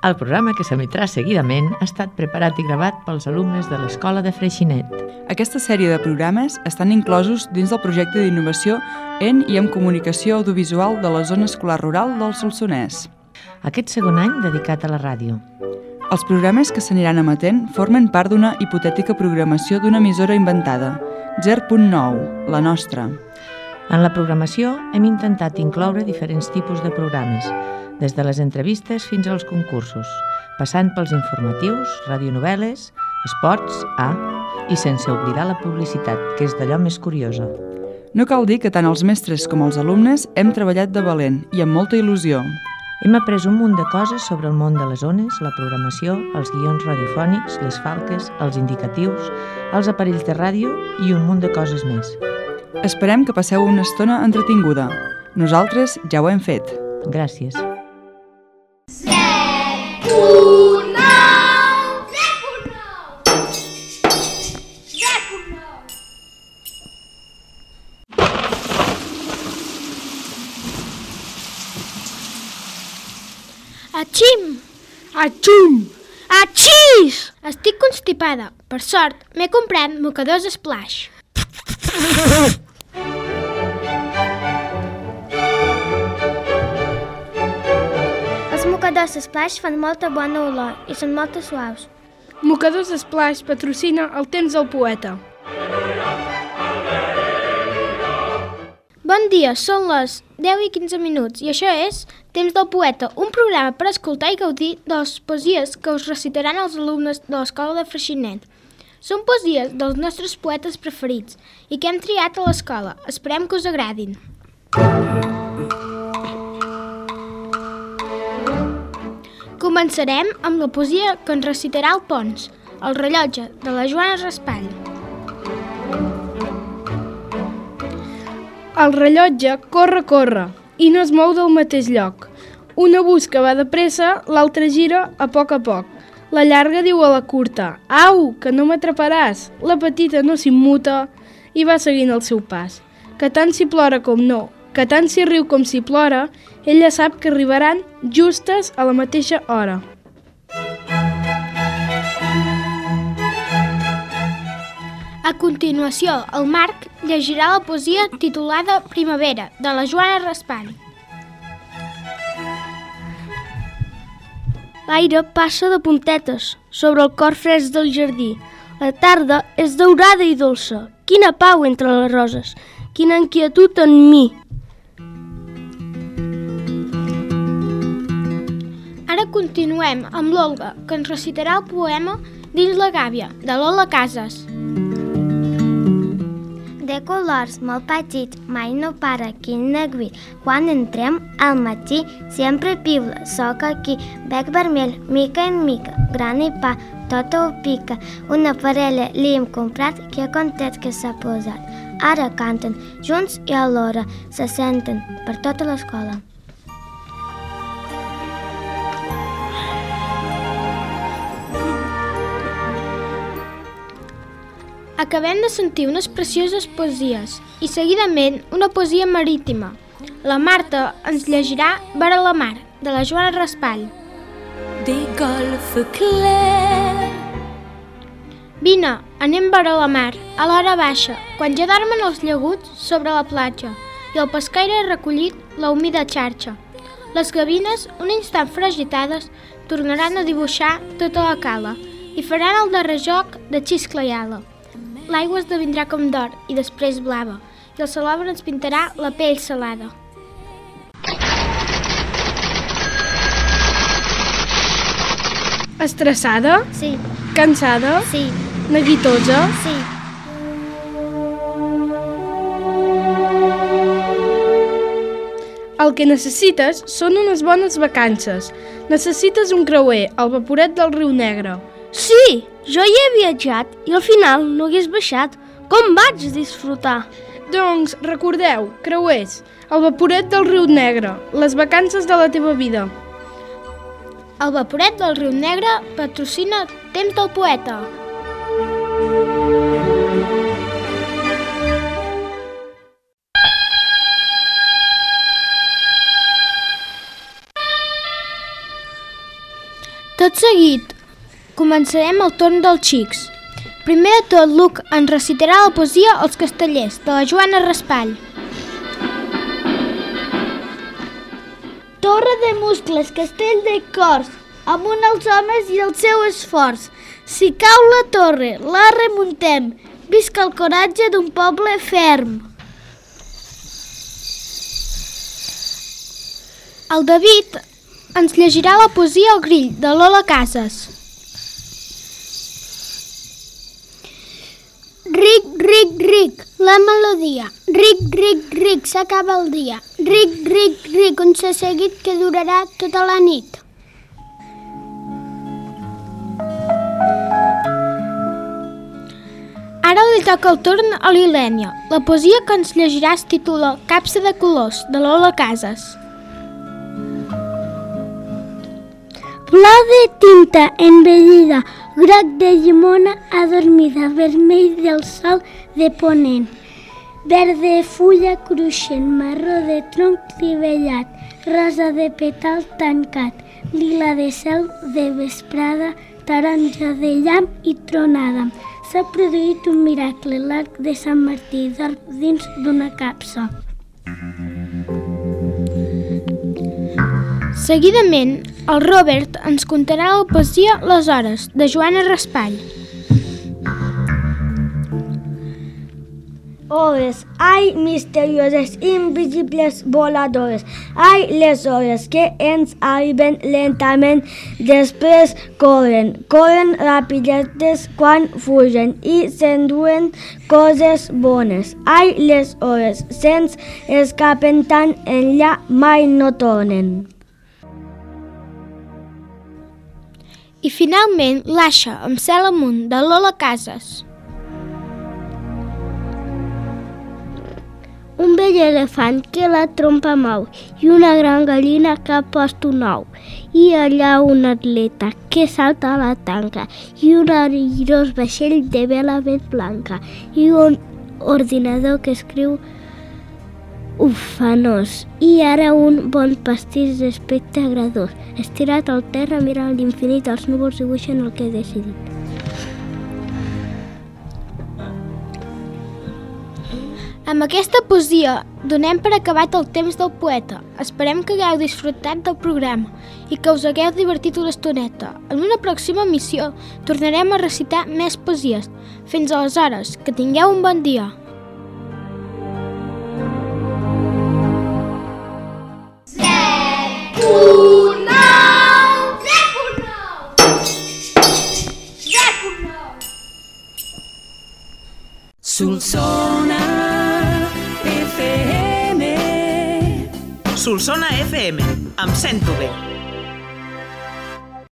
El programa que s'emetrà seguidament ha estat preparat i gravat pels alumnes de l'Escola de Freixinet. Aquesta sèrie de programes estan inclosos dins del projecte d'innovació en i en comunicació audiovisual de la zona escolar rural del Solsonès. Aquest segon any dedicat a la ràdio. Els programes que s'aniran emetent formen part d'una hipotètica programació d'una emissora inventada, GER.9, la nostra. En la programació hem intentat incloure diferents tipus de programes, des de les entrevistes fins als concursos, passant pels informatius, radionovel·les, esports, A, i sense oblidar la publicitat, que és d'allò més curiosa. No cal dir que tant els mestres com els alumnes hem treballat de valent i amb molta il·lusió. Hem après un munt de coses sobre el món de les ones, la programació, els guions radiofònics, les falques, els indicatius, els aparells de ràdio i un munt de coses més. Esperem que passeu una estona entretinguda. Nosaltres ja ho hem fet. Gràcies. Atxim! Atxum! Atxís! Estic constipada. Per sort, m'he comprat mocadors Splash. Els mocadors Splash fan molta bona olor i són molt suaus. Mocadors Splash patrocina el temps del poeta. Bon dia, són les 10 i 15 minuts i això és Temps del Poeta, un programa per escoltar i gaudir de les poesies que us recitaran els alumnes de l'Escola de Freixinet. Són poesies dels nostres poetes preferits i que hem triat a l'escola. Esperem que us agradin. Començarem amb la poesia que ens recitarà el Pons, el rellotge, de la Joana Raspall. El rellotge corre, corre, i no es mou del mateix lloc. Una busca va de pressa, l'altra gira a poc a poc. La llarga diu a la curta, au, que no m'atraparàs. La petita no s'immuta i va seguint el seu pas. Que tant si plora com no, que tant si riu com si plora, ella sap que arribaran justes a la mateixa hora. A continuació, el Marc llegirà la poesia titulada Primavera, de la Joana Raspall. L'aire passa de puntetes sobre el cor fresc del jardí. La tarda és daurada i dolça. Quina pau entre les roses, quina inquietud en mi. Ara continuem amb l'Olga, que ens recitarà el poema Dins la gàbia, de Lola Casas. De colors molt petits, mai no para, quin negrí. Quan entrem al matí, sempre piula, soc aquí, bec vermell, mica en mica, gran i pa, tot ho pica. Una parella li hem comprat, que content que s'ha posat. Ara canten, junts i alhora, se senten per tota l'escola. Acabem de sentir unes precioses poesies i seguidament una poesia marítima. La Marta ens llegirà Vora la mar, de la Joana Raspall. Des golfes clairs Vine, anem vora la mar, a l'hora baixa, quan ja dormen els llaguts sobre la platja i el pescaire ha recollit la humida xarxa. Les gavines, un instant fragitades, tornaran a dibuixar tota la cala i faran el darrer joc de xiscla i ala. L'aigua esdevindrà com d'or i després blava, i el salobre ens pintarà la pell salada. Estressada? Sí, Cansada? sí, Neguitosa? sí. El que necessites són unes bones vacances. Necessites un creuer, el vaporet del riu Negre. Sí, jo hi he viatjat i al final no hagués baixat. Com vaig disfrutar? Doncs recordeu, creuers, el vaporet del riu Negre, les vacances de la teva vida. El vaporet del riu Negre patrocina Temps del Poeta. Tot seguit, començarem el torn dels xics. Primer de tot, Luc ens recitarà la poesia Els castellers, de la Joana Raspall. Torre de muscles, castell de cors, amunt els homes i el seu esforç. Si cau la torre, la remuntem. Visca el coratge d'un poble ferm. El David ens llegirà la poesia El grill, de Lola Casas. Ric, ric, ric, la melodia. Ric, ric, ric, s'acaba el dia. Ric, ric, ric, un seguit que durarà tota la nit. Ara li toca el torn a l'Ilènia. La poesia que ens llegirà es titula Capsa de colors, de Lola Casas. Flor de tinta envellida, groc de llimona adormida, vermell del sol de ponent. Verd de fulla cruixent, marró de tronc clivellat, rosa de petal tancat, lila de cel de vesprada, taronja de llamp i tronada. S'ha produït un miracle, l'arc de Sant Martí dorm dins d'una capsa. Seguidament, el Robert ens contarà la poesia Les hores, de Joana Raspall. Hores, ai, misterioses, invisibles voladores, ai, les hores que ens arriben lentament, després corren, corren rapidetes quan fugen i s'enduen coses bones. Ai, les hores, se'ns escapen tan enllà, mai no tornen. I finalment, l'Aixa, amb cel amunt, de Lola Casas. Un vell elefant que la trompa mou i una gran gallina que ha un ou. I allà un atleta que salta a la tanca i un arirós vaixell de vela ben blanca i un ordinador que escriu ufanós i ara un bon pastís d'aspecte agradós. Estirat al terra, mirant l'infinit, els núvols dibuixen el que he decidit. Amb aquesta poesia donem per acabat el temps del poeta. Esperem que hagueu disfrutat del programa i que us hagueu divertit una estoneta. En una pròxima missió tornarem a recitar més poesies. Fins aleshores, que tingueu un bon dia. Solsona FM, em sento bé.